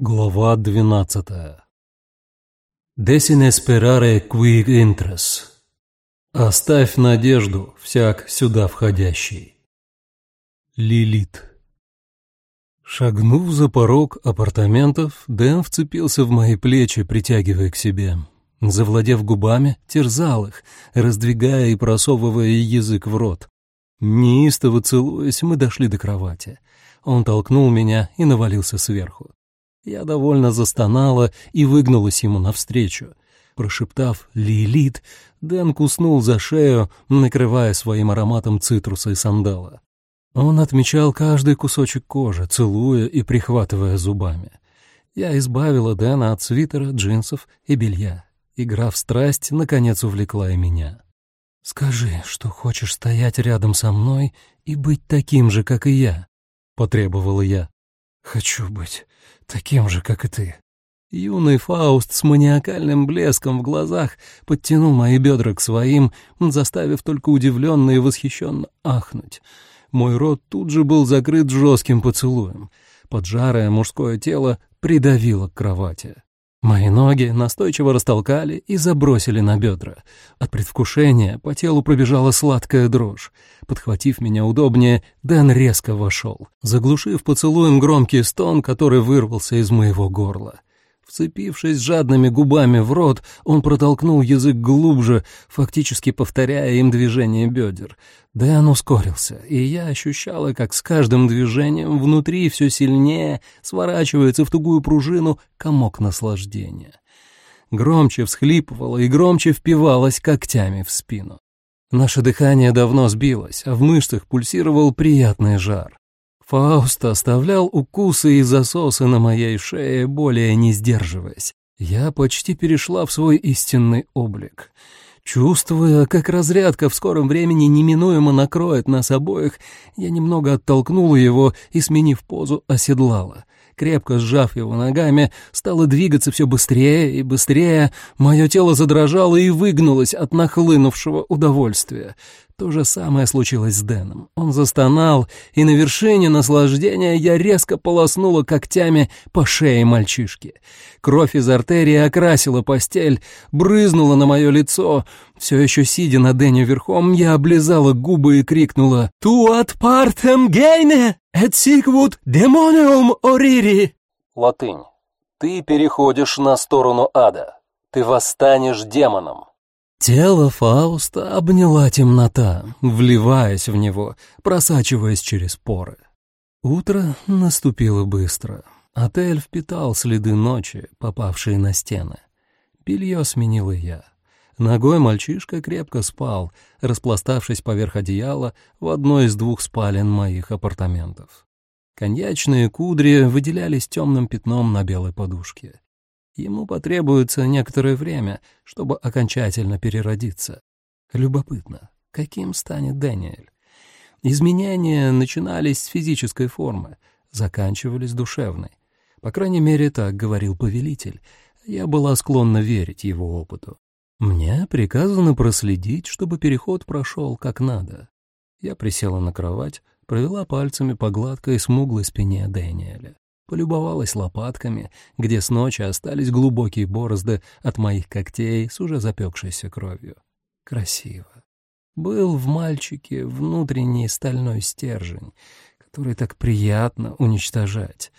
Глава двенадцатая. «Desine sperare qui intres» «Оставь надежду, всяк сюда входящий». Лилит. Шагнув за порог апартаментов, Дэн вцепился в мои плечи, притягивая к себе. Завладев губами, терзал их, раздвигая и просовывая язык в рот. Неистово целуясь, мы дошли до кровати. Он толкнул меня и навалился сверху. Я довольно застонала и выгнулась ему навстречу. Прошептав «Лилит», Дэн куснул за шею, накрывая своим ароматом цитруса и сандала. Он отмечал каждый кусочек кожи, целуя и прихватывая зубами. Я избавила Дэна от свитера, джинсов и белья. Игра в страсть, наконец, увлекла и меня. «Скажи, что хочешь стоять рядом со мной и быть таким же, как и я», — потребовала я. «Хочу быть таким же, как и ты». Юный Фауст с маниакальным блеском в глазах подтянул мои бедра к своим, заставив только удивленно и восхищенно ахнуть. Мой рот тут же был закрыт жестким поцелуем. Поджарое мужское тело придавило к кровати. Мои ноги настойчиво растолкали и забросили на бедра. От предвкушения по телу пробежала сладкая дрожь. Подхватив меня удобнее, Дэн резко вошел, заглушив поцелуем громкий стон, который вырвался из моего горла. Вцепившись жадными губами в рот, он протолкнул язык глубже, фактически повторяя им движение бедер. Дэн ускорился, и я ощущала, как с каждым движением внутри все сильнее сворачивается в тугую пружину комок наслаждения. Громче всхлипывала и громче впивалась когтями в спину. Наше дыхание давно сбилось, а в мышцах пульсировал приятный жар. Фауст оставлял укусы и засосы на моей шее, более не сдерживаясь. Я почти перешла в свой истинный облик. Чувствуя, как разрядка в скором времени неминуемо накроет нас обоих, я немного оттолкнула его и, сменив позу, оседлала — Крепко сжав его ногами, стало двигаться все быстрее и быстрее. Мое тело задрожало и выгнулось от нахлынувшего удовольствия. То же самое случилось с Дэном. Он застонал, и на вершине наслаждения я резко полоснула когтями по шее мальчишки. Кровь из артерии окрасила постель, брызнула на мое лицо. Все еще сидя на Дэне верхом, я облизала губы и крикнула «Туат партем гейне!» «Et sicut демониум орири!» Латынь. «Ты переходишь на сторону ада. Ты восстанешь демоном». Тело Фауста обняла темнота, вливаясь в него, просачиваясь через поры. Утро наступило быстро. Отель впитал следы ночи, попавшие на стены. Белье сменила я. Ногой мальчишка крепко спал, распластавшись поверх одеяла в одной из двух спален моих апартаментов. Коньячные кудри выделялись темным пятном на белой подушке. Ему потребуется некоторое время, чтобы окончательно переродиться. Любопытно, каким станет Дэниэль? Изменения начинались с физической формы, заканчивались душевной. По крайней мере, так говорил повелитель. Я была склонна верить его опыту. Мне приказано проследить, чтобы переход прошел как надо. Я присела на кровать, провела пальцами по гладкой смуглой спине Дэниеля. Полюбовалась лопатками, где с ночи остались глубокие борозды от моих когтей с уже запекшейся кровью. Красиво. Был в мальчике внутренний стальной стержень, который так приятно уничтожать.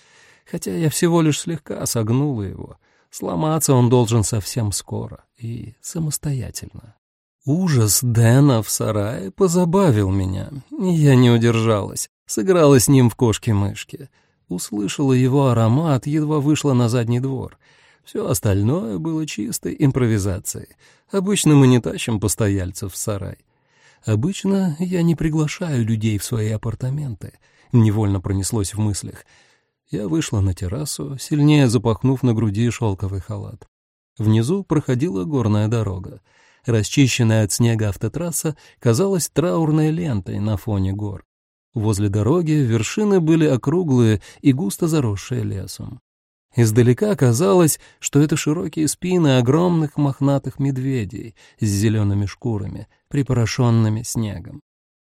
Хотя я всего лишь слегка согнула его — Сломаться он должен совсем скоро и самостоятельно. Ужас Дэна в сарае позабавил меня, и я не удержалась, сыграла с ним в кошки-мышки. Услышала его аромат, едва вышла на задний двор. Все остальное было чистой импровизацией. Обычно мы не тащим постояльцев в сарай. Обычно я не приглашаю людей в свои апартаменты. Невольно пронеслось в мыслях — я вышла на террасу, сильнее запахнув на груди шелковый халат. Внизу проходила горная дорога. Расчищенная от снега автотрасса казалась траурной лентой на фоне гор. Возле дороги вершины были округлые и густо заросшие лесом. Издалека казалось, что это широкие спины огромных мохнатых медведей с зелеными шкурами, припорошенными снегом.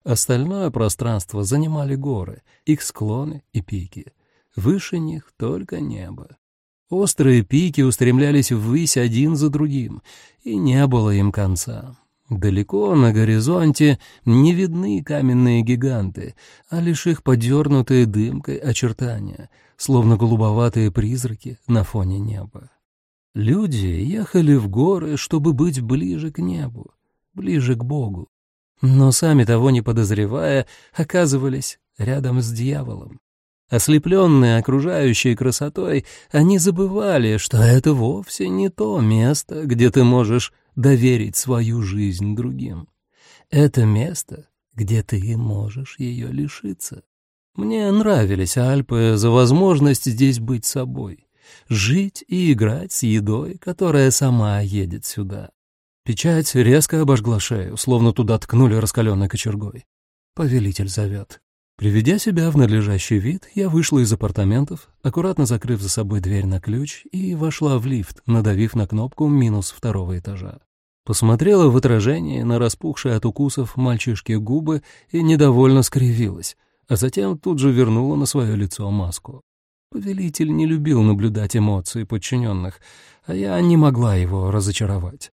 Остальное пространство занимали горы, их склоны и пики. Выше них только небо. Острые пики устремлялись ввысь один за другим, и не было им конца. Далеко на горизонте не видны каменные гиганты, а лишь их подернутые дымкой очертания, словно голубоватые призраки на фоне неба. Люди ехали в горы, чтобы быть ближе к небу, ближе к Богу. Но сами того не подозревая, оказывались рядом с дьяволом. Ослепленные окружающей красотой, они забывали, что это вовсе не то место, где ты можешь доверить свою жизнь другим. Это место, где ты можешь ее лишиться. Мне нравились Альпы за возможность здесь быть собой, жить и играть с едой, которая сама едет сюда. Печать резко обожгла шею, словно туда ткнули раскаленной кочергой. Повелитель зовет. Приведя себя в надлежащий вид, я вышла из апартаментов, аккуратно закрыв за собой дверь на ключ, и вошла в лифт, надавив на кнопку минус второго этажа. Посмотрела в отражение на распухшие от укусов мальчишки губы и недовольно скривилась, а затем тут же вернула на свое лицо маску. Повелитель не любил наблюдать эмоции подчиненных, а я не могла его разочаровать.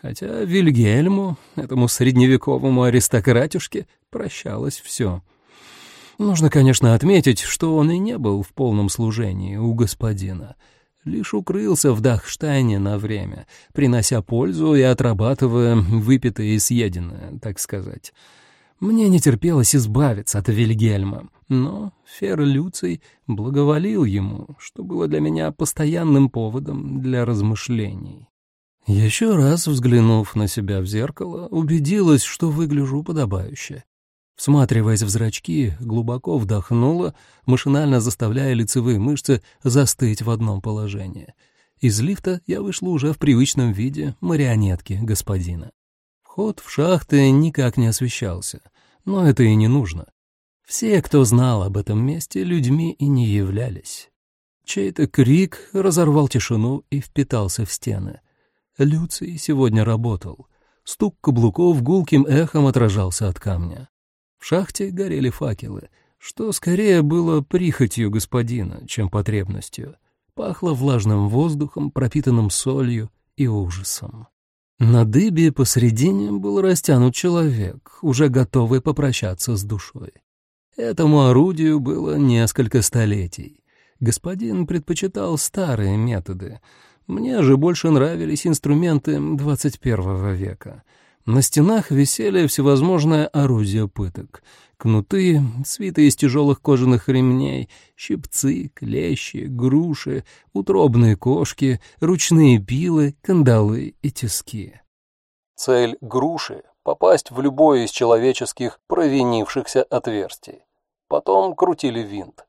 Хотя Вильгельму, этому средневековому аристократюшке, прощалось все — Нужно, конечно, отметить, что он и не был в полном служении у господина. Лишь укрылся в Дахштайне на время, принося пользу и отрабатывая выпитое и съеденное, так сказать. Мне не терпелось избавиться от Вильгельма, но Фер Люций благоволил ему, что было для меня постоянным поводом для размышлений. Еще раз взглянув на себя в зеркало, убедилась, что выгляжу подобающе. Всматриваясь в зрачки, глубоко вдохнула, машинально заставляя лицевые мышцы застыть в одном положении. Из лифта я вышла уже в привычном виде марионетки господина. Вход в шахты никак не освещался, но это и не нужно. Все, кто знал об этом месте, людьми и не являлись. Чей-то крик разорвал тишину и впитался в стены. Люций сегодня работал. Стук каблуков гулким эхом отражался от камня. В шахте горели факелы, что скорее было прихотью господина, чем потребностью. Пахло влажным воздухом, пропитанным солью и ужасом. На дыбе посредине был растянут человек, уже готовый попрощаться с душой. Этому орудию было несколько столетий. Господин предпочитал старые методы. Мне же больше нравились инструменты 21 века — на стенах висели всевозможные орудия пыток. Кнуты, свиты из тяжелых кожаных ремней, щипцы, клещи, груши, утробные кошки, ручные пилы, кандалы и тиски. Цель груши — попасть в любое из человеческих провинившихся отверстий. Потом крутили винт.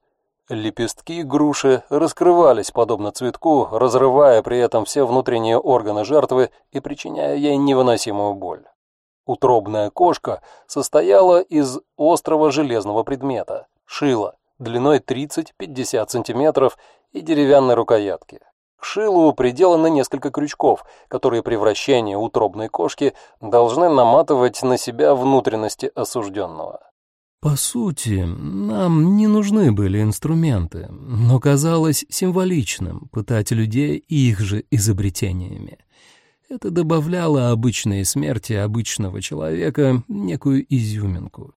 Лепестки груши раскрывались подобно цветку, разрывая при этом все внутренние органы жертвы и причиняя ей невыносимую боль. Утробная кошка состояла из острого железного предмета – шила, длиной 30-50 см и деревянной рукоятки. К шилу приделано несколько крючков, которые при вращении утробной кошки должны наматывать на себя внутренности осужденного. По сути, нам не нужны были инструменты, но казалось символичным пытать людей их же изобретениями. Это добавляло обычной смерти обычного человека некую изюминку.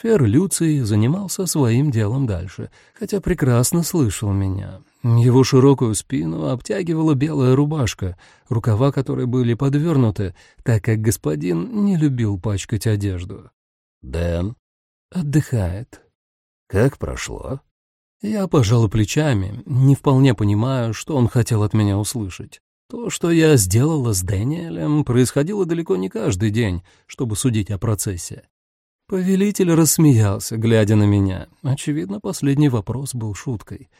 Фер Люций занимался своим делом дальше, хотя прекрасно слышал меня. Его широкую спину обтягивала белая рубашка, рукава которой были подвернуты, так как господин не любил пачкать одежду. «Дэн, Отдыхает. Как прошло? Я пожал плечами, не вполне понимаю, что он хотел от меня услышать. То, что я сделала с Дэниелем, происходило далеко не каждый день, чтобы судить о процессе. Повелитель рассмеялся, глядя на меня. Очевидно, последний вопрос был шуткой.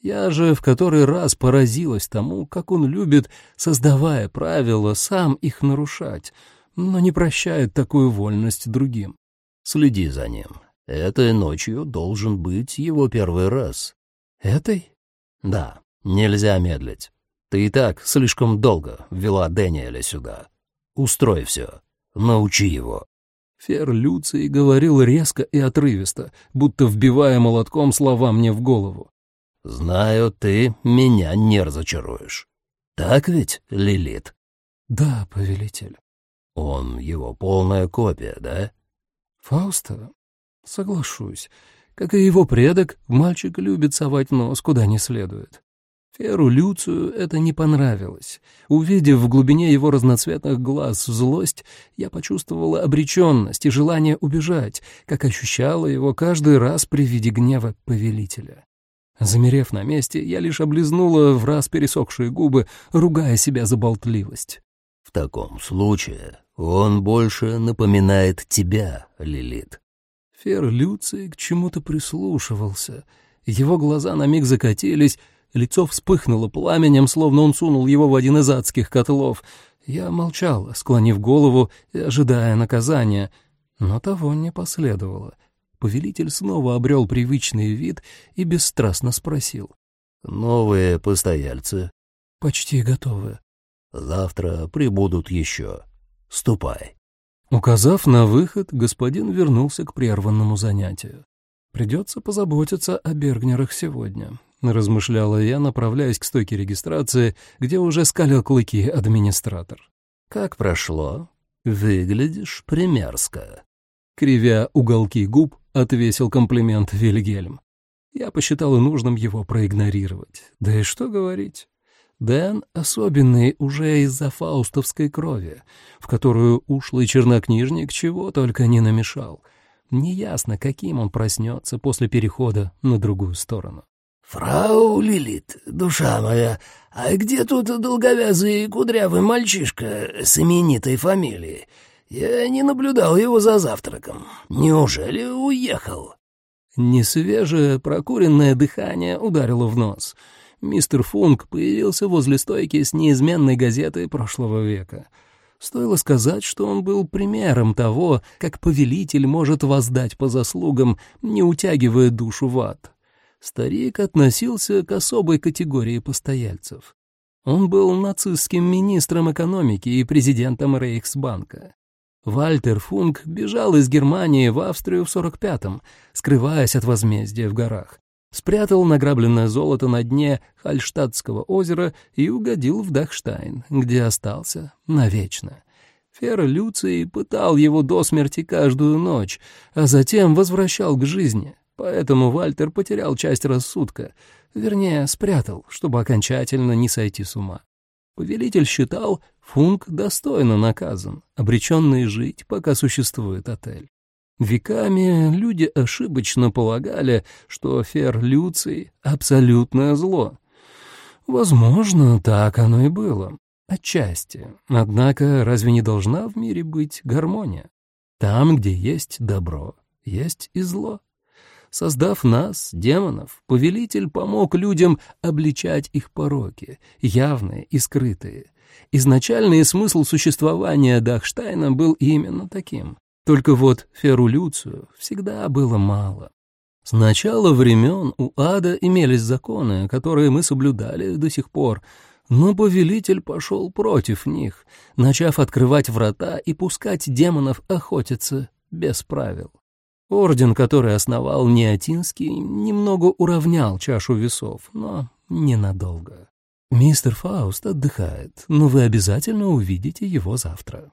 Я же в который раз поразилась тому, как он любит, создавая правила, сам их нарушать, но не прощает такую вольность другим. Следи за ним. Этой ночью должен быть его первый раз. Этой? Да, нельзя медлить. Ты и так слишком долго ввела Дэниеля сюда. Устрой все. Научи его. Фер Люций говорил резко и отрывисто, будто вбивая молотком слова мне в голову. Знаю, ты меня не разочаруешь. Так ведь, Лилит? Да, повелитель. Он его полная копия, да? Фауста? Соглашусь. Как и его предок, мальчик любит совать нос куда не следует. Феру Люцию это не понравилось. Увидев в глубине его разноцветных глаз злость, я почувствовала обреченность и желание убежать, как ощущала его каждый раз при виде гнева повелителя. Замерев на месте, я лишь облизнула в раз пересохшие губы, ругая себя за болтливость. «В таком случае он больше напоминает тебя, Лилит». Фер Люций к чему-то прислушивался. Его глаза на миг закатились, лицо вспыхнуло пламенем, словно он сунул его в один из адских котлов. Я молчала, склонив голову и ожидая наказания, но того не последовало. Повелитель снова обрел привычный вид и бесстрастно спросил. «Новые постояльцы?» «Почти готовы». «Завтра прибудут еще. Ступай». Указав на выход, господин вернулся к прерванному занятию. «Придется позаботиться о Бергнерах сегодня», — размышляла я, направляясь к стойке регистрации, где уже скалил клыки администратор. «Как прошло? Выглядишь примерзко». Кривя уголки губ, отвесил комплимент Вильгельм. Я посчитал нужным его проигнорировать. Да и что говорить. Дэн особенный уже из-за фаустовской крови, в которую ушлый чернокнижник чего только не намешал. Неясно, каким он проснется после перехода на другую сторону. «Фрау Лилит, душа моя, а где тут долговязый кудрявый мальчишка с именитой фамилией? Я не наблюдал его за завтраком. Неужели уехал?» Несвежее прокуренное дыхание ударило в нос. Мистер Функ появился возле стойки с неизменной газетой прошлого века. Стоило сказать, что он был примером того, как повелитель может воздать по заслугам, не утягивая душу в ад. Старик относился к особой категории постояльцев. Он был нацистским министром экономики и президентом Рейхсбанка. Вальтер Функ бежал из Германии в Австрию в 45-м, скрываясь от возмездия в горах. Спрятал награбленное золото на дне Хальштадтского озера и угодил в Дахштайн, где остался навечно. Фера Люций пытал его до смерти каждую ночь, а затем возвращал к жизни. Поэтому Вальтер потерял часть рассудка, вернее, спрятал, чтобы окончательно не сойти с ума. Повелитель считал, Функ достойно наказан, обреченный жить, пока существует отель. Веками люди ошибочно полагали, что Фер Люций — абсолютное зло. Возможно, так оно и было. Отчасти. Однако разве не должна в мире быть гармония? Там, где есть добро, есть и зло. Создав нас, демонов, повелитель помог людям обличать их пороки, явные и скрытые. Изначальный смысл существования Дахштайна был именно таким. Только вот Феру Люцию всегда было мало. С начала времен у ада имелись законы, которые мы соблюдали до сих пор, но повелитель пошел против них, начав открывать врата и пускать демонов охотиться без правил. Орден, который основал Неотинский, немного уравнял чашу весов, но ненадолго. Мистер Фауст отдыхает, но вы обязательно увидите его завтра.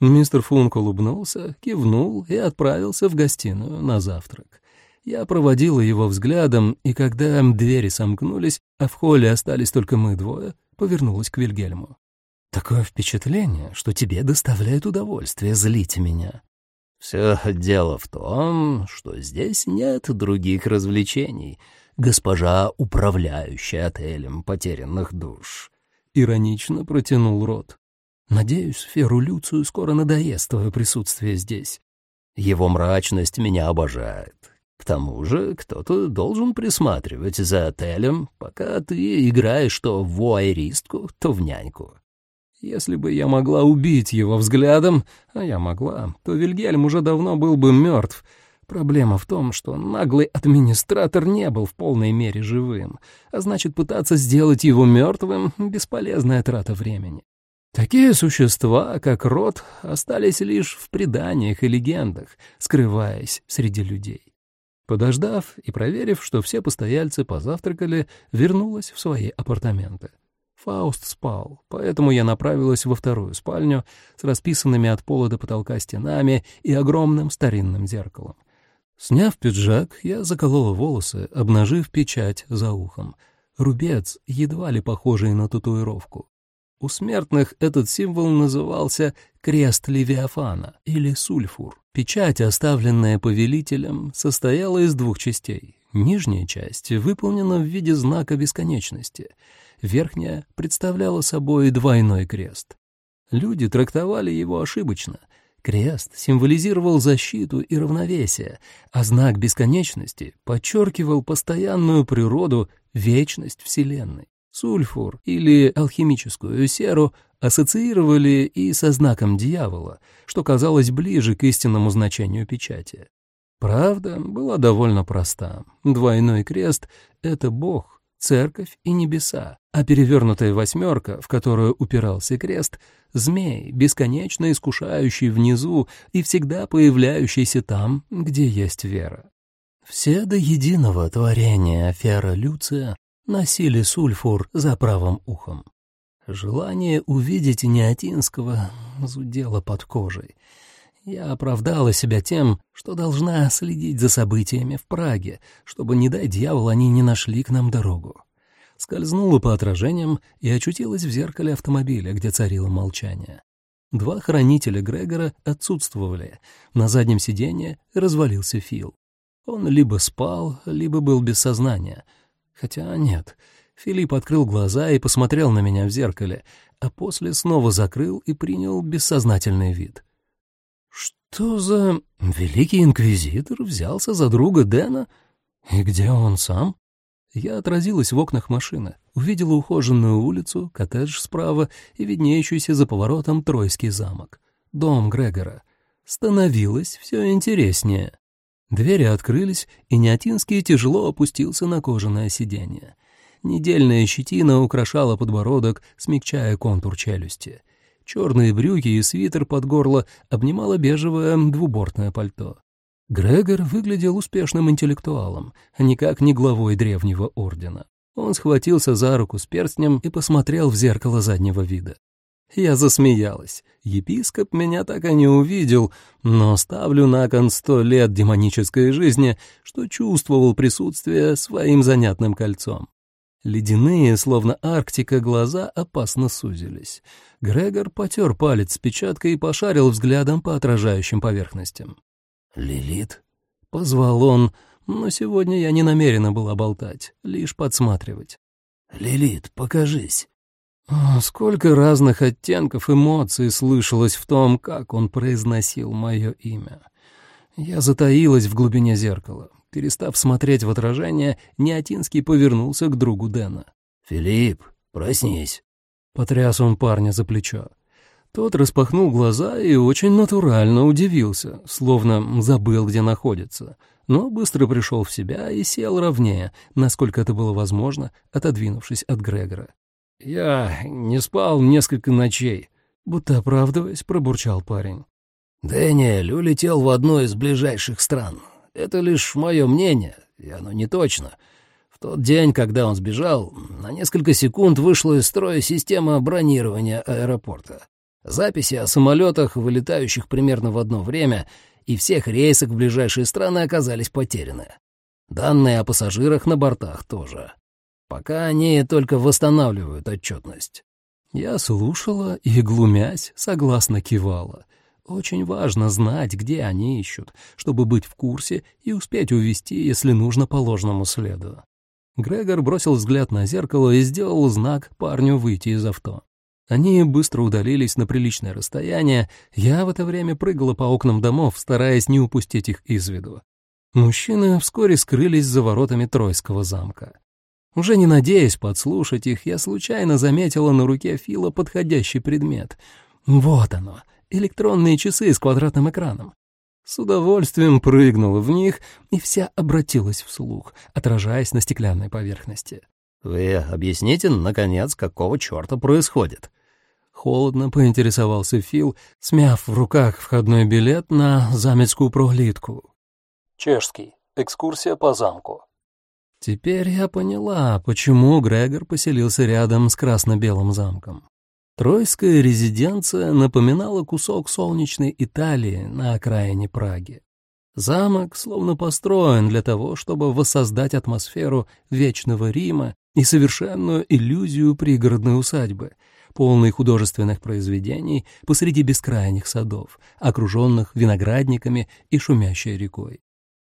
Мистер Функ улыбнулся, кивнул и отправился в гостиную на завтрак. Я проводила его взглядом, и когда двери сомкнулись, а в холле остались только мы двое, повернулась к Вильгельму. «Такое впечатление, что тебе доставляет удовольствие злить меня. Все дело в том, что здесь нет других развлечений, госпожа, управляющая отелем потерянных душ. Иронично протянул рот. Надеюсь, Феру Люцию скоро надоест твое присутствие здесь. Его мрачность меня обожает. К тому же кто-то должен присматривать за отелем, пока ты играешь то в вуайеристку, то в няньку. Если бы я могла убить его взглядом, а я могла, то Вильгельм уже давно был бы мертв. Проблема в том, что наглый администратор не был в полной мере живым, а значит, пытаться сделать его мертвым — бесполезная трата времени. Такие существа, как Рот, остались лишь в преданиях и легендах, скрываясь среди людей. Подождав и проверив, что все постояльцы позавтракали, вернулась в свои апартаменты. Фауст спал, поэтому я направилась во вторую спальню с расписанными от пола до потолка стенами и огромным старинным зеркалом. Сняв пиджак, я заколола волосы, обнажив печать за ухом. Рубец, едва ли похожий на татуировку. У смертных этот символ назывался «крест Левиафана» или «сульфур». Печать, оставленная повелителем, состояла из двух частей. Нижняя часть выполнена в виде знака бесконечности. Верхняя представляла собой двойной крест. Люди трактовали его ошибочно. Крест символизировал защиту и равновесие, а знак бесконечности подчеркивал постоянную природу, вечность Вселенной. Сульфур или алхимическую серу ассоциировали и со знаком дьявола, что казалось ближе к истинному значению печати. Правда была довольно проста. Двойной крест — это Бог, церковь и небеса, а перевернутая восьмерка, в которую упирался крест, — змей, бесконечно искушающий внизу и всегда появляющийся там, где есть вера. Все до единого творения афера Люция носили сульфур за правым ухом. Желание увидеть Неотинского зудело под кожей. Я оправдала себя тем, что должна следить за событиями в Праге, чтобы, не дай дьявол, они не нашли к нам дорогу. Скользнула по отражениям и очутилась в зеркале автомобиля, где царило молчание. Два хранителя Грегора отсутствовали. На заднем сиденье развалился Фил. Он либо спал, либо был без сознания. Хотя нет, Филипп открыл глаза и посмотрел на меня в зеркале, а после снова закрыл и принял бессознательный вид. Что за... Великий Инквизитор взялся за друга Дэна? И где он сам? Я отразилась в окнах машины, увидела ухоженную улицу, коттедж справа и виднеющийся за поворотом Тройский замок. Дом Грегора. Становилось все интереснее. Двери открылись, и Неотинский тяжело опустился на кожаное сиденье. Недельная щетина украшала подбородок, смягчая контур челюсти. Черные брюки и свитер под горло обнимало бежевое двубортное пальто. Грегор выглядел успешным интеллектуалом, а никак не главой древнего ордена. Он схватился за руку с перстнем и посмотрел в зеркало заднего вида. Я засмеялась. Епископ меня так и не увидел, но ставлю на кон сто лет демонической жизни, что чувствовал присутствие своим занятным кольцом. Ледяные, словно Арктика, глаза опасно сузились. Грегор потер палец с печаткой и пошарил взглядом по отражающим поверхностям. «Лилит?» — позвал он, но сегодня я не намерена была болтать, лишь подсматривать. «Лилит, покажись». О, сколько разных оттенков эмоций слышалось в том, как он произносил мое имя. Я затаилась в глубине зеркала, Перестав смотреть в отражение, Неотинский повернулся к другу Дэна. «Филипп, проснись!» Потряс он парня за плечо. Тот распахнул глаза и очень натурально удивился, словно забыл, где находится, но быстро пришел в себя и сел ровнее, насколько это было возможно, отодвинувшись от Грегора. «Я не спал несколько ночей», — будто оправдываясь, пробурчал парень. «Дэниэль улетел в одну из ближайших стран. Это лишь мое мнение, и оно не точно. В тот день, когда он сбежал, на несколько секунд вышла из строя система бронирования аэропорта. Записи о самолетах, вылетающих примерно в одно время, и всех рейсах в ближайшие страны оказались потеряны. Данные о пассажирах на бортах тоже. Пока они только восстанавливают отчетность. Я слушала и, глумясь, согласно кивала. Очень важно знать, где они ищут, чтобы быть в курсе и успеть увести, если нужно, по ложному следу. Грегор бросил взгляд на зеркало и сделал знак парню выйти из авто. Они быстро удалились на приличное расстояние, я в это время прыгала по окнам домов, стараясь не упустить их из виду. Мужчины вскоре скрылись за воротами Тройского замка. Уже не надеясь подслушать их, я случайно заметила на руке Фила подходящий предмет. Вот оно, электронные часы с квадратным экраном. С удовольствием прыгнула в них и вся обратилась вслух, отражаясь на стеклянной поверхности. «Вы объясните, наконец, какого черта происходит?» Холодно поинтересовался Фил, смяв в руках входной билет на заметскую проглитку. Чешский. Экскурсия по замку. Теперь я поняла, почему Грегор поселился рядом с красно-белым замком. Тройская резиденция напоминала кусок солнечной Италии на окраине Праги. Замок словно построен для того, чтобы воссоздать атмосферу вечного Рима и совершенную иллюзию пригородной усадьбы, полной художественных произведений посреди бескрайних садов, окруженных виноградниками и шумящей рекой.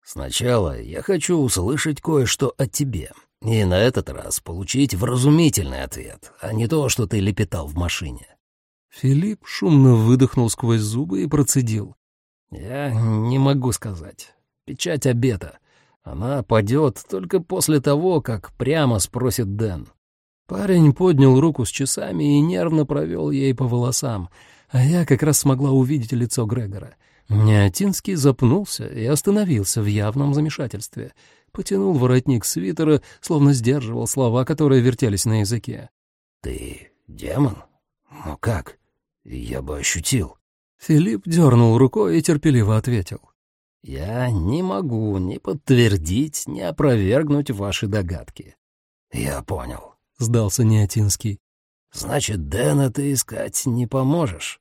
«Сначала я хочу услышать кое-что о тебе, и на этот раз получить вразумительный ответ, а не то, что ты лепетал в машине». Филипп шумно выдохнул сквозь зубы и процедил. «Я не могу сказать. Печать обета. Она падет только после того, как прямо спросит Дэн. Парень поднял руку с часами и нервно провел ей по волосам, а я как раз смогла увидеть лицо Грегора. Неотинский запнулся и остановился в явном замешательстве. Потянул воротник свитера, словно сдерживал слова, которые вертелись на языке. «Ты демон? Ну как? Я бы ощутил». Филипп дернул рукой и терпеливо ответил. «Я не могу ни подтвердить, ни опровергнуть ваши догадки». «Я понял», — сдался Неотинский. «Значит, Дэна ты искать не поможешь?»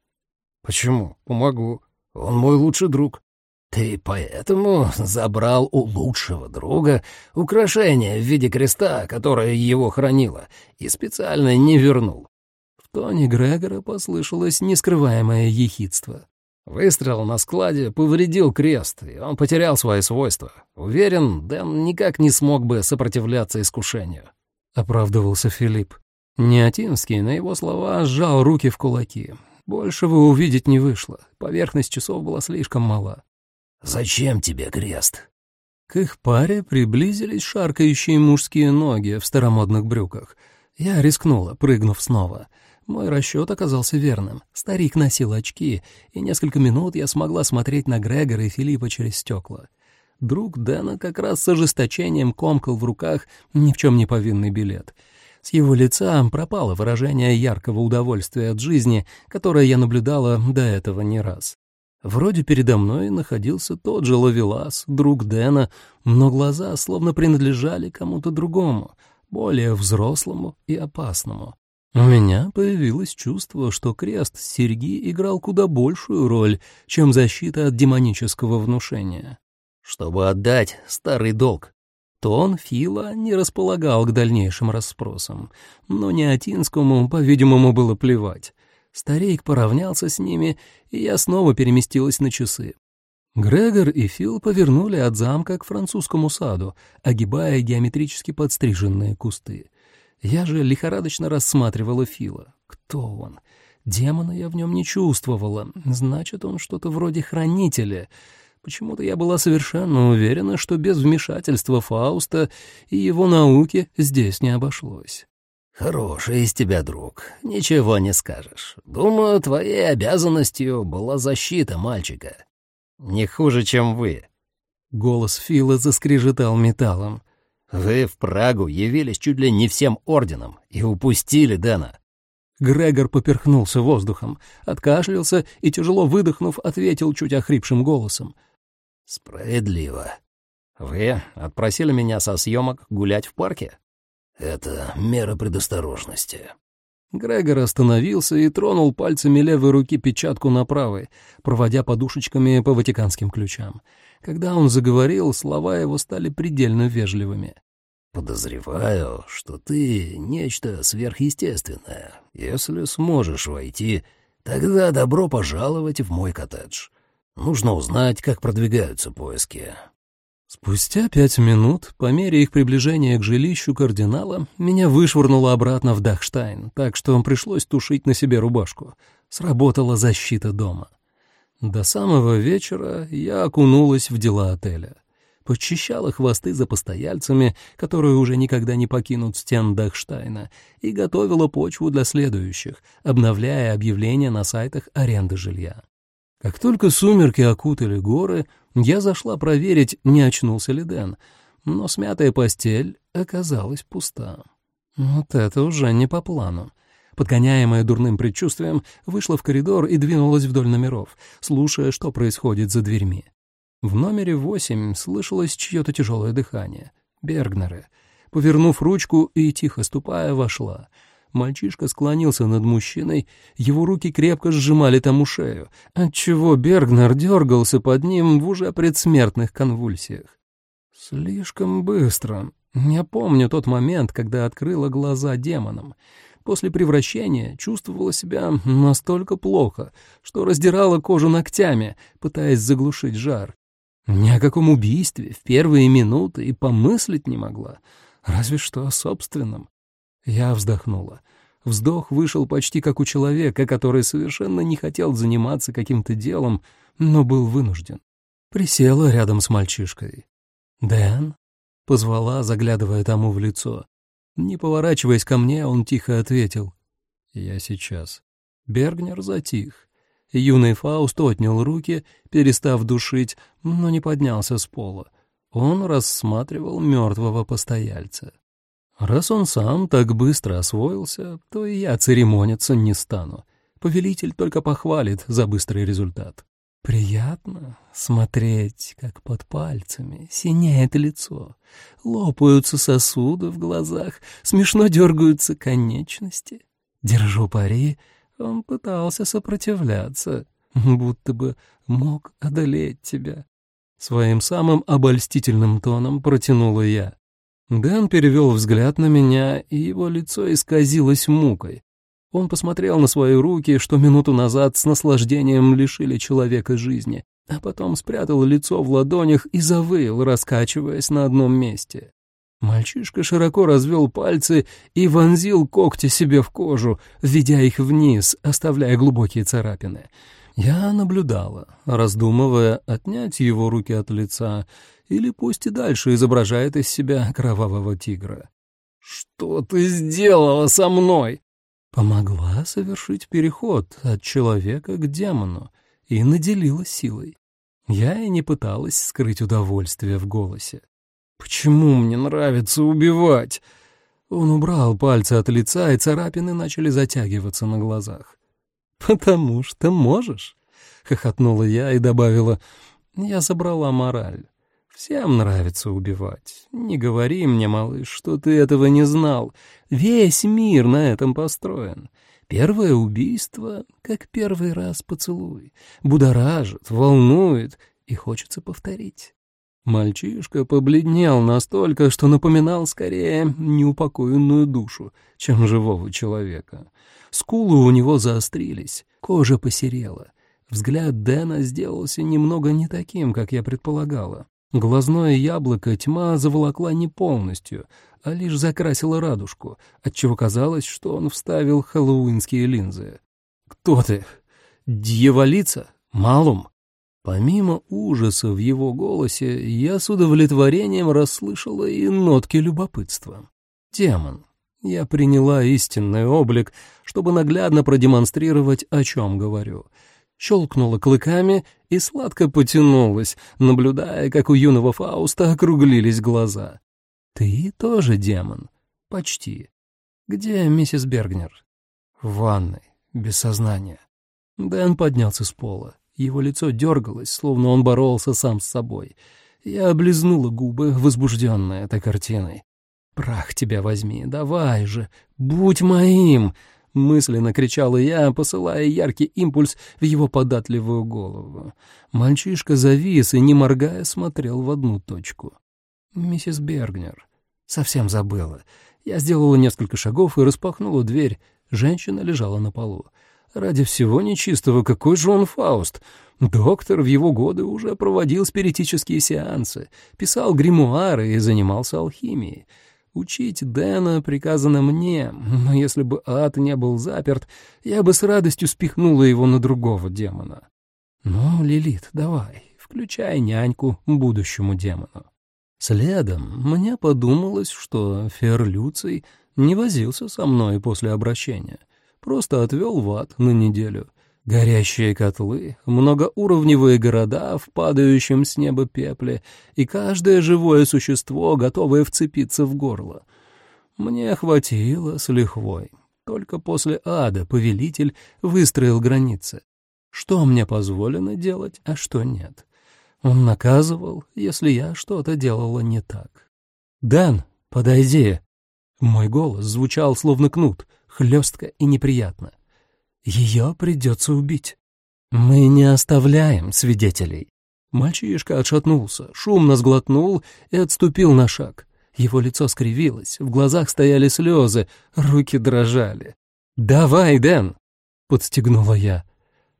«Почему? Помогу. Он мой лучший друг». «Ты поэтому забрал у лучшего друга украшение в виде креста, которое его хранило, и специально не вернул?» В тоне Грегора послышалось нескрываемое ехидство. Выстрел на складе повредил крест, и он потерял свои свойства. Уверен, Дэн никак не смог бы сопротивляться искушению. — оправдывался Филипп. Неотинский на его слова сжал руки в кулаки. Большего увидеть не вышло, поверхность часов была слишком мала. «Зачем тебе крест?» К их паре приблизились шаркающие мужские ноги в старомодных брюках. Я рискнула, прыгнув снова. Мой расчет оказался верным. Старик носил очки, и несколько минут я смогла смотреть на Грегора и Филиппа через стекла. Друг Дэна как раз с ожесточением комкал в руках ни в чем не повинный билет. С его лица пропало выражение яркого удовольствия от жизни, которое я наблюдала до этого не раз. Вроде передо мной находился тот же Лавелас, друг Дэна, но глаза словно принадлежали кому-то другому, более взрослому и опасному. У меня появилось чувство, что крест серьги играл куда большую роль, чем защита от демонического внушения чтобы отдать старый долг. Тон Фила не располагал к дальнейшим расспросам, но Неотинскому, по-видимому, было плевать. Старик поравнялся с ними, и я снова переместилась на часы. Грегор и Фил повернули от замка к французскому саду, огибая геометрически подстриженные кусты. Я же лихорадочно рассматривала Фила. Кто он? Демона я в нем не чувствовала. Значит, он что-то вроде хранителя — Почему-то я была совершенно уверена, что без вмешательства Фауста и его науки здесь не обошлось. «Хороший из тебя друг, ничего не скажешь. Думаю, твоей обязанностью была защита мальчика». «Не хуже, чем вы». Голос Фила заскрежетал металлом. «Вы в Прагу явились чуть ли не всем орденом и упустили Дэна». Грегор поперхнулся воздухом, откашлялся и, тяжело выдохнув, ответил чуть охрипшим голосом. «Справедливо. Вы отпросили меня со съемок гулять в парке?» «Это мера предосторожности». Грегор остановился и тронул пальцами левой руки печатку на правой, проводя подушечками по ватиканским ключам. Когда он заговорил, слова его стали предельно вежливыми. «Подозреваю, что ты нечто сверхъестественное. Если сможешь войти, тогда добро пожаловать в мой коттедж. Нужно узнать, как продвигаются поиски. Спустя пять минут, по мере их приближения к жилищу кардинала, меня вышвырнуло обратно в Дахштайн, так что пришлось тушить на себе рубашку. Сработала защита дома. До самого вечера я окунулась в дела отеля. Подчищала хвосты за постояльцами, которые уже никогда не покинут стен Дахштайна, и готовила почву для следующих, обновляя объявления на сайтах аренды жилья. Как только сумерки окутали горы, я зашла проверить, не очнулся ли Дэн, но смятая постель оказалась пуста. Вот это уже не по плану. Подгоняемая дурным предчувствием, вышла в коридор и двинулась вдоль номеров, слушая, что происходит за дверьми. В номере восемь слышалось чье-то тяжелое дыхание. Бергнеры. Повернув ручку и тихо ступая, вошла. Мальчишка склонился над мужчиной, его руки крепко сжимали тому шею, отчего Бергнер дергался под ним в уже предсмертных конвульсиях. Слишком быстро. Я помню тот момент, когда открыла глаза демонам. После превращения чувствовала себя настолько плохо, что раздирала кожу ногтями, пытаясь заглушить жар. Ни о каком убийстве в первые минуты и помыслить не могла, разве что о собственном. Я вздохнула. Вздох вышел почти как у человека, который совершенно не хотел заниматься каким-то делом, но был вынужден. Присела рядом с мальчишкой. «Дэн?» — позвала, заглядывая тому в лицо. Не поворачиваясь ко мне, он тихо ответил. «Я сейчас». Бергнер затих. Юный Фауст отнял руки, перестав душить, но не поднялся с пола. Он рассматривал мертвого постояльца. Раз он сам так быстро освоился, то и я церемониться не стану. Повелитель только похвалит за быстрый результат. Приятно смотреть, как под пальцами синеет лицо, лопаются сосуды в глазах, смешно дергаются конечности. Держу пари, он пытался сопротивляться, будто бы мог одолеть тебя. Своим самым обольстительным тоном протянула я. Дэн перевел взгляд на меня, и его лицо исказилось мукой. Он посмотрел на свои руки, что минуту назад с наслаждением лишили человека жизни, а потом спрятал лицо в ладонях и завыл, раскачиваясь на одном месте. Мальчишка широко развел пальцы и вонзил когти себе в кожу, введя их вниз, оставляя глубокие царапины. Я наблюдала, раздумывая, отнять его руки от лица или пусть и дальше изображает из себя кровавого тигра. «Что ты сделала со мной?» Помогла совершить переход от человека к демону и наделила силой. Я и не пыталась скрыть удовольствие в голосе. «Почему мне нравится убивать?» Он убрал пальцы от лица, и царапины начали затягиваться на глазах. «Потому что можешь», — хохотнула я и добавила, «я забрала мораль. Всем нравится убивать. Не говори мне, малыш, что ты этого не знал. Весь мир на этом построен. Первое убийство, как первый раз поцелуй, будоражит, волнует и хочется повторить. Мальчишка побледнел настолько, что напоминал скорее неупокоенную душу, чем живого человека. Скулы у него заострились, кожа посерела. Взгляд Дэна сделался немного не таким, как я предполагала. Глазное яблоко тьма заволокла не полностью, а лишь закрасила радужку, отчего казалось, что он вставил хэллоуинские линзы. «Кто ты? Дьяволица? Малум?» Помимо ужаса в его голосе, я с удовлетворением расслышала и нотки любопытства. «Демон». Я приняла истинный облик, чтобы наглядно продемонстрировать, о чем говорю — щелкнула клыками и сладко потянулась, наблюдая, как у юного Фауста округлились глаза. «Ты тоже демон?» «Почти. Где миссис Бергнер?» «В ванной, без сознания». Дэн поднялся с пола. Его лицо дергалось, словно он боролся сам с собой. Я облизнула губы, возбужденная этой картиной. «Прах тебя возьми, давай же, будь моим!» Мысленно кричала я, посылая яркий импульс в его податливую голову. Мальчишка завис и, не моргая, смотрел в одну точку. «Миссис Бергнер». Совсем забыла. Я сделала несколько шагов и распахнула дверь. Женщина лежала на полу. Ради всего нечистого, какой же он Фауст? Доктор в его годы уже проводил спиритические сеансы, писал гримуары и занимался алхимией. Учить Дэна приказано мне, но если бы ад не был заперт, я бы с радостью спихнула его на другого демона. Ну, Лилит, давай, включай няньку будущему демону. Следом мне подумалось, что Фер Люций не возился со мной после обращения, просто отвел в ад на неделю — Горящие котлы, многоуровневые города в падающем с неба пепле и каждое живое существо, готовое вцепиться в горло. Мне хватило с лихвой. Только после ада повелитель выстроил границы. Что мне позволено делать, а что нет. Он наказывал, если я что-то делала не так. «Дэн, подойди!» Мой голос звучал словно кнут, хлестко и неприятно. «Ее придется убить. Мы не оставляем свидетелей». Мальчишка отшатнулся, шумно сглотнул и отступил на шаг. Его лицо скривилось, в глазах стояли слезы, руки дрожали. «Давай, Дэн!» — подстегнула я.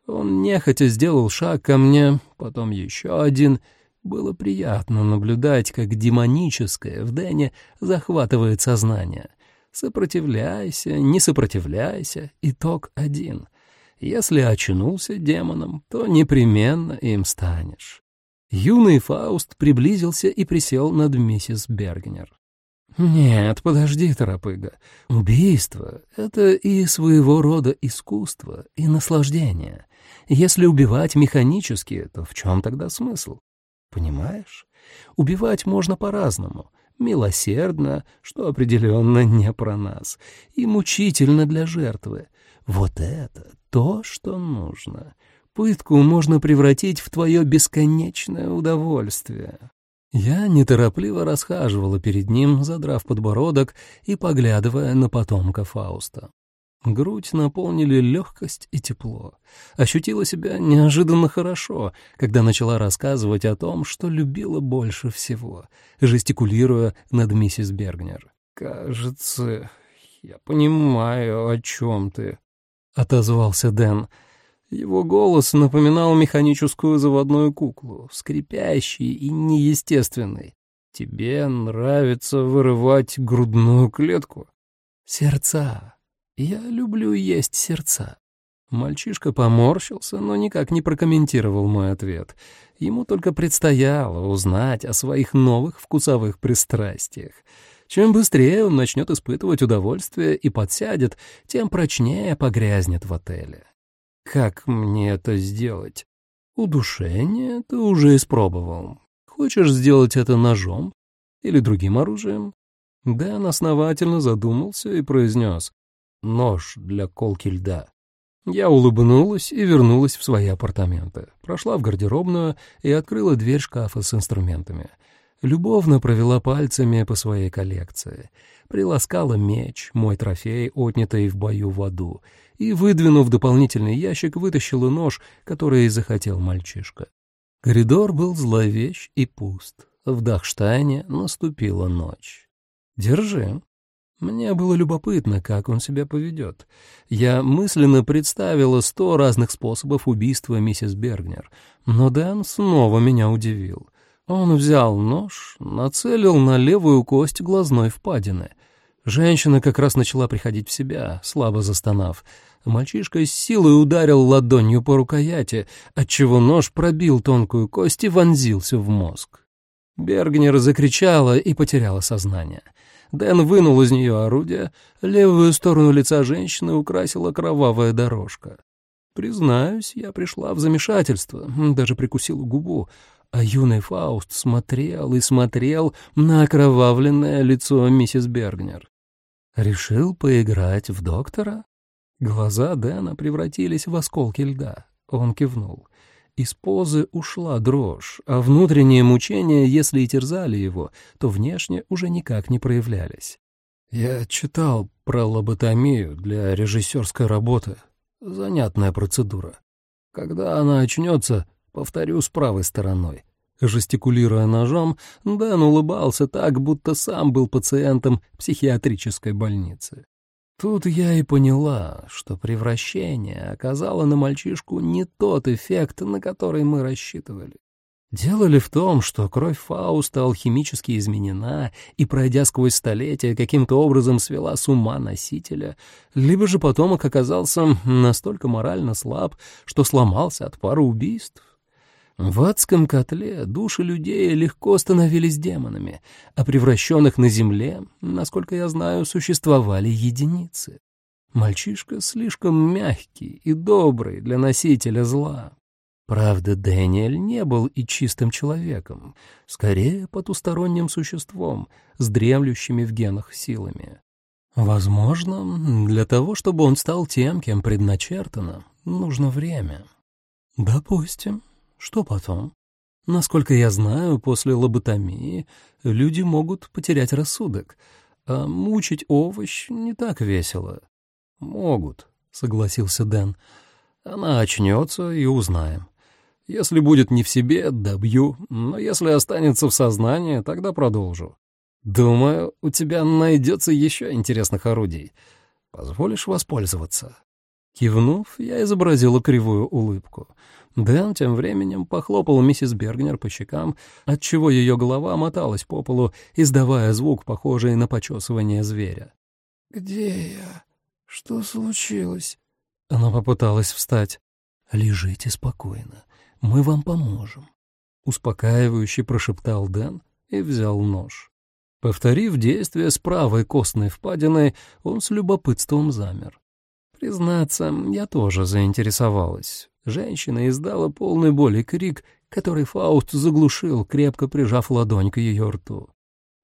Он нехотя сделал шаг ко мне, потом еще один. Было приятно наблюдать, как демоническое в Дэне захватывает сознание. Сопротивляйся, не сопротивляйся, итог один. Если очнулся демоном, то непременно им станешь. Юный Фауст приблизился и присел над миссис Бергнер. «Нет, подожди, торопыга. Убийство — это и своего рода искусство, и наслаждение. Если убивать механически, то в чем тогда смысл? Понимаешь? Убивать можно по-разному. Милосердно, что определенно не про нас, и мучительно для жертвы. Вот это то, что нужно. Пытку можно превратить в твое бесконечное удовольствие. Я неторопливо расхаживала перед ним, задрав подбородок и поглядывая на потомка Фауста. Грудь наполнили легкость и тепло. Ощутила себя неожиданно хорошо, когда начала рассказывать о том, что любила больше всего, жестикулируя над миссис Бергнер. «Кажется, я понимаю, о чем ты», — отозвался Дэн. Его голос напоминал механическую заводную куклу, скрипящий и неестественный. «Тебе нравится вырывать грудную клетку?» «Сердца. Я люблю есть сердца». Мальчишка поморщился, но никак не прокомментировал мой ответ. Ему только предстояло узнать о своих новых вкусовых пристрастиях. Чем быстрее он начнет испытывать удовольствие и подсядет, тем прочнее погрязнет в отеле. Как мне это сделать? Удушение ты уже испробовал. Хочешь сделать это ножом или другим оружием? Дэн основательно задумался и произнес «Нож для колки льда». Я улыбнулась и вернулась в свои апартаменты. Прошла в гардеробную и открыла дверь шкафа с инструментами. Любовно провела пальцами по своей коллекции. Приласкала меч, мой трофей, отнятый в бою в аду, и, выдвинув дополнительный ящик, вытащила нож, который захотел мальчишка. Коридор был зловещ и пуст. В Дахштайне наступила ночь. «Держи». Мне было любопытно, как он себя поведет. Я мысленно представила сто разных способов убийства миссис Бергнер, но Дэн снова меня удивил. Он взял нож, нацелил на левую кость глазной впадины — Женщина как раз начала приходить в себя, слабо застонав. Мальчишка с силой ударил ладонью по рукояти, отчего нож пробил тонкую кость и вонзился в мозг. Бергнер закричала и потеряла сознание. Дэн вынул из нее орудие, левую сторону лица женщины украсила кровавая дорожка. Признаюсь, я пришла в замешательство, даже прикусила губу, а юный Фауст смотрел и смотрел на окровавленное лицо миссис Бергнер. «Решил поиграть в доктора?» Глаза Дэна превратились в осколки льда. Он кивнул. Из позы ушла дрожь, а внутренние мучения, если и терзали его, то внешне уже никак не проявлялись. «Я читал про лоботомию для режиссерской работы. Занятная процедура. Когда она очнется, повторю с правой стороной. Жестикулируя ножом, Дэн улыбался так, будто сам был пациентом психиатрической больницы. Тут я и поняла, что превращение оказало на мальчишку не тот эффект, на который мы рассчитывали. Дело ли в том, что кровь Фауста алхимически изменена и, пройдя сквозь столетия, каким-то образом свела с ума носителя, либо же потомок оказался настолько морально слаб, что сломался от пары убийств? В адском котле души людей легко становились демонами, а превращенных на земле, насколько я знаю, существовали единицы. Мальчишка слишком мягкий и добрый для носителя зла. Правда, Дэниэль не был и чистым человеком, скорее потусторонним существом с дремлющими в генах силами. Возможно, для того, чтобы он стал тем, кем предначертано, нужно время. Допустим. Что потом? Насколько я знаю, после лоботомии люди могут потерять рассудок, а мучить овощ не так весело». «Могут», — согласился Дэн. «Она очнется и узнаем. Если будет не в себе, добью, но если останется в сознании, тогда продолжу. Думаю, у тебя найдется еще интересных орудий. Позволишь воспользоваться?» Кивнув, я изобразила кривую улыбку. Дэн тем временем похлопал миссис Бергнер по щекам, отчего ее голова моталась по полу, издавая звук, похожий на почесывание зверя. «Где я? Что случилось?» Она попыталась встать. «Лежите спокойно. Мы вам поможем», — успокаивающе прошептал Дэн и взял нож. Повторив действие с правой костной впадиной, он с любопытством замер. Признаться, я тоже заинтересовалась. Женщина издала полный боли крик, который Фауст заглушил, крепко прижав ладонь к ее рту.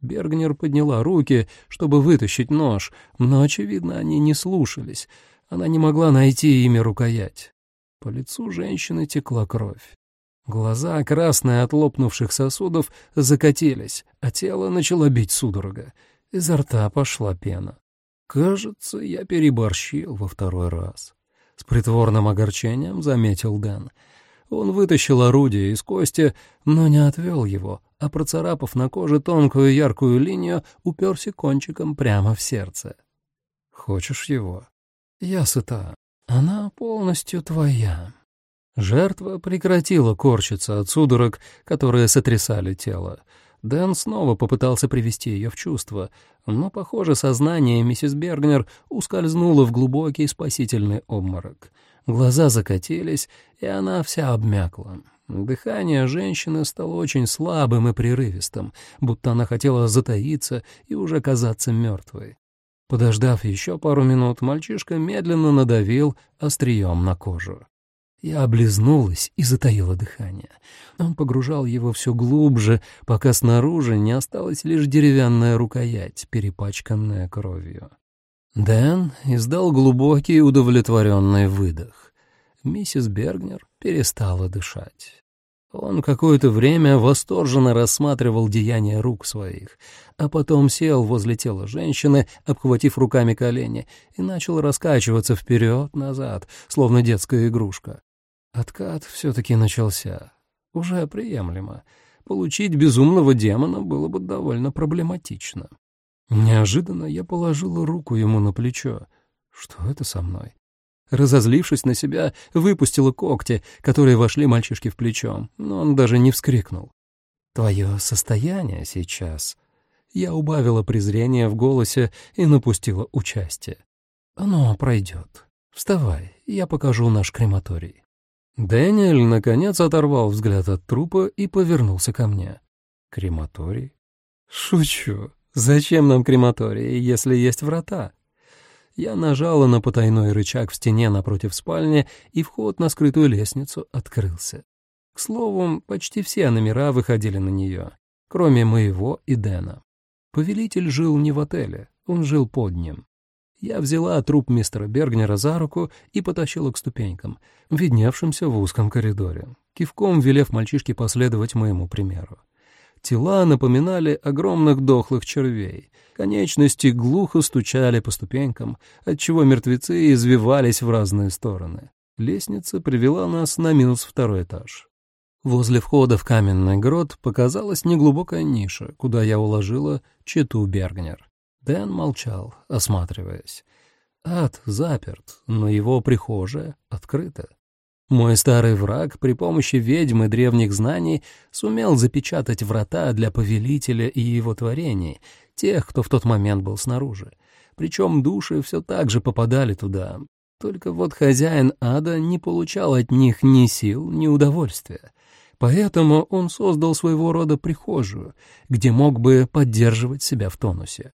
Бергнер подняла руки, чтобы вытащить нож, но, очевидно, они не слушались. Она не могла найти ими рукоять. По лицу женщины текла кровь. Глаза, красные от лопнувших сосудов, закатились, а тело начало бить судорога. Изо рта пошла пена. Кажется, я переборщил во второй раз. С притворным огорчением заметил Дэн. Он вытащил орудие из кости, но не отвел его, а процарапав на коже тонкую яркую линию, уперся кончиком прямо в сердце. «Хочешь его?» «Я сыта. Она полностью твоя». Жертва прекратила корчиться от судорог, которые сотрясали тело. Дэн снова попытался привести ее в чувство, но, похоже, сознание миссис Бергнер ускользнуло в глубокий спасительный обморок. Глаза закатились, и она вся обмякла. Дыхание женщины стало очень слабым и прерывистым, будто она хотела затаиться и уже казаться мертвой. Подождав еще пару минут, мальчишка медленно надавил острием на кожу. Я облизнулась и затаила дыхание. Он погружал его все глубже, пока снаружи не осталась лишь деревянная рукоять, перепачканная кровью. Дэн издал глубокий удовлетворенный выдох. Миссис Бергнер перестала дышать. Он какое-то время восторженно рассматривал деяния рук своих, а потом сел возле тела женщины, обхватив руками колени, и начал раскачиваться вперед-назад, словно детская игрушка. Откат все-таки начался. Уже приемлемо. Получить безумного демона было бы довольно проблематично. Неожиданно я положила руку ему на плечо. Что это со мной? Разозлившись на себя, выпустила когти, которые вошли мальчишке в плечо, но он даже не вскрикнул. «Твое состояние сейчас...» Я убавила презрение в голосе и напустила участие. «Оно пройдет. Вставай, я покажу наш крематорий». Дэниэль, наконец, оторвал взгляд от трупа и повернулся ко мне. «Крематорий?» «Шучу. Зачем нам крематорий, если есть врата?» Я нажала на потайной рычаг в стене напротив спальни, и вход на скрытую лестницу открылся. К слову, почти все номера выходили на нее, кроме моего и Дэна. Повелитель жил не в отеле, он жил под ним. Я взяла труп мистера Бергнера за руку и потащила к ступенькам, видневшимся в узком коридоре, кивком велев мальчишке последовать моему примеру. Тела напоминали огромных дохлых червей. Конечности глухо стучали по ступенькам, отчего мертвецы извивались в разные стороны. Лестница привела нас на минус второй этаж. Возле входа в каменный грот показалась неглубокая ниша, куда я уложила Чету Бергнер. Дэн молчал, осматриваясь. Ад заперт, но его прихожая открыта. Мой старый враг при помощи ведьмы древних знаний сумел запечатать врата для повелителя и его творений, тех, кто в тот момент был снаружи. Причем души все так же попадали туда. Только вот хозяин ада не получал от них ни сил, ни удовольствия. Поэтому он создал своего рода прихожую, где мог бы поддерживать себя в тонусе.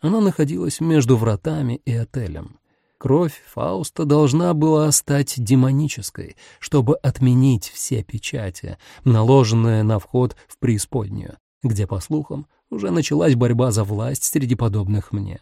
Она находилась между вратами и отелем. Кровь Фауста должна была стать демонической, чтобы отменить все печати, наложенные на вход в преисподнюю, где, по слухам, уже началась борьба за власть среди подобных мне.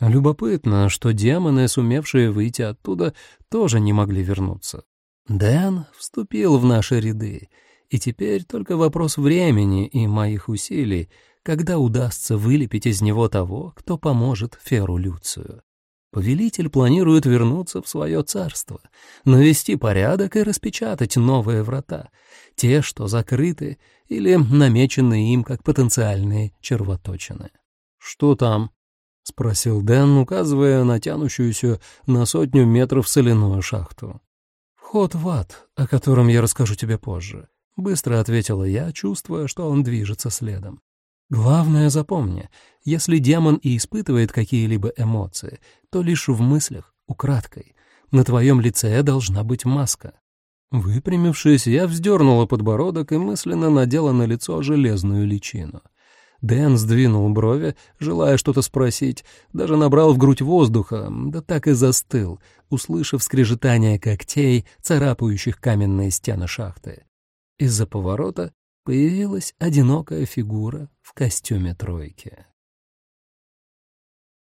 Любопытно, что демоны, сумевшие выйти оттуда, тоже не могли вернуться. Дэн вступил в наши ряды, И теперь только вопрос времени и моих усилий, когда удастся вылепить из него того, кто поможет Феру Люцию. Повелитель планирует вернуться в свое царство, навести порядок и распечатать новые врата, те, что закрыты или намечены им как потенциальные червоточины. «Что там?» — спросил Дэн, указывая на тянущуюся на сотню метров соляную шахту. «Вход в ад, о котором я расскажу тебе позже», — быстро ответила я, чувствуя, что он движется следом. «Главное запомни, если демон и испытывает какие-либо эмоции, то лишь в мыслях, украдкой. На твоем лице должна быть маска». Выпрямившись, я вздернула подбородок и мысленно надела на лицо железную личину. Дэн сдвинул брови, желая что-то спросить, даже набрал в грудь воздуха, да так и застыл, услышав скрежетание когтей, царапающих каменные стены шахты. Из-за поворота появилась одинокая фигура в костюме тройки.